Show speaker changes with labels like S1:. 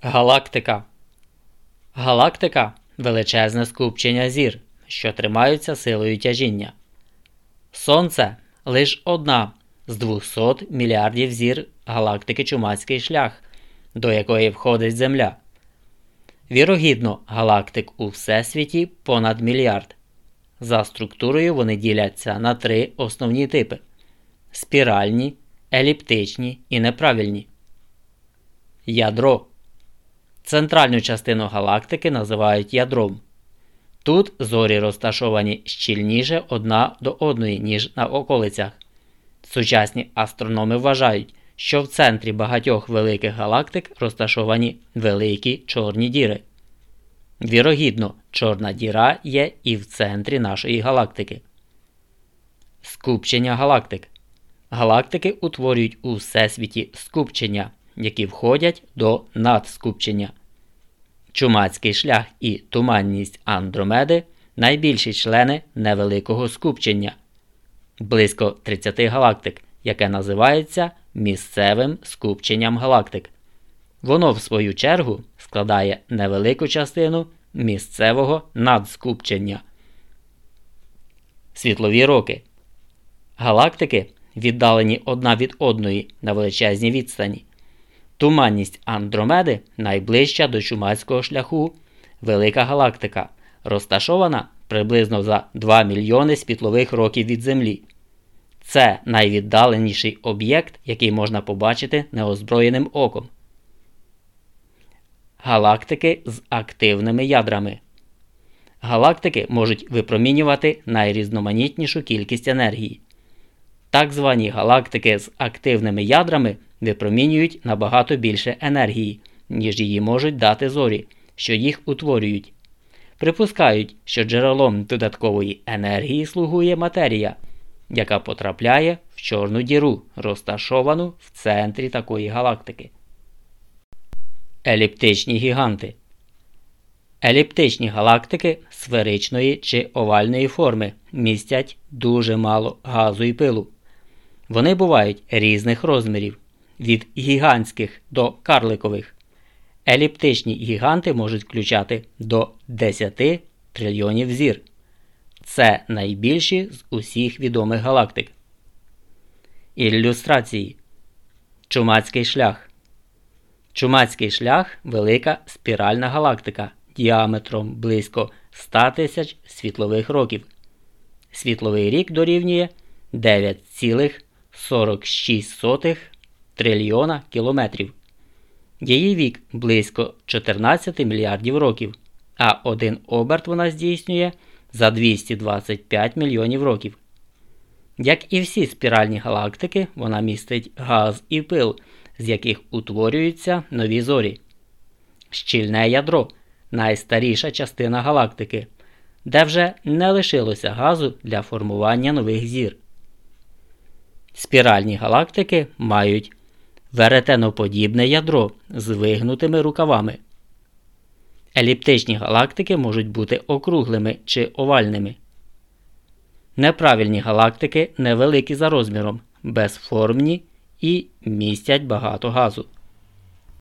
S1: Галактика Галактика величезне скупчення зір, що тримаються силою тяжіння. Сонце лише одна з 200 мільярдів зір галактики Чумацький шлях, до якої входить Земля. Вірогідно, галактик у Всесвіті понад мільярд. За структурою вони діляться на три основні типи: спіральні, еліптичні і неправильні. Ядро Центральну частину галактики називають ядром. Тут зорі розташовані щільніше одна до одної, ніж на околицях. Сучасні астрономи вважають, що в центрі багатьох великих галактик розташовані великі чорні діри. Вірогідно, чорна діра є і в центрі нашої галактики. Скупчення галактик. Галактики утворюють у всесвіті скупчення, які входять до надскупчення. Чумацький шлях і туманність Андромеди найбільші члени невеликого скупчення близько 30 галактик, яке називається місцевим скупченням галактик. Воно, в свою чергу, складає невелику частину місцевого надскупчення. Світлові роки. Галактики віддалені одна від одної на величезній відстані. Туманність Андромеди найближча до чумацького шляху, велика галактика, розташована приблизно за 2 мільйони світлових років від Землі. Це найвіддаленіший об'єкт, який можна побачити неозброєним оком. Галактики з активними ядрами. Галактики можуть випромінювати найрізноманітнішу кількість енергії. Так звані галактики з активними ядрами випромінюють набагато більше енергії, ніж її можуть дати зорі, що їх утворюють. Припускають, що джерелом додаткової енергії слугує матерія, яка потрапляє в чорну діру, розташовану в центрі такої галактики. Еліптичні гіганти. Еліптичні галактики сферичної чи овальної форми містять дуже мало газу і пилу. Вони бувають різних розмірів від гігантських до карликових. Еліптичні гіганти можуть включати до 10 трильйонів зір. Це найбільші з усіх відомих галактик. Ілюстрації Чумацький шлях. Чумацький шлях велика спіральна галактика діаметром близько 100 тисяч світлових років. Світловий рік дорівнює 9,46 трильйона кілометрів. Її вік близько 14 мільярдів років, а один оберт вона здійснює за 225 мільйонів років. Як і всі спіральні галактики, вона містить газ і пил, з яких утворюються нові зорі. Щільне ядро найстаріша частина галактики, де вже не лишилося газу для формування нових зір. Спіральні галактики мають веретеноподібне ядро з вигнутими рукавами. Еліптичні галактики можуть бути округлими чи овальними. Неправильні галактики невеликі за розміром, безформні і містять багато газу.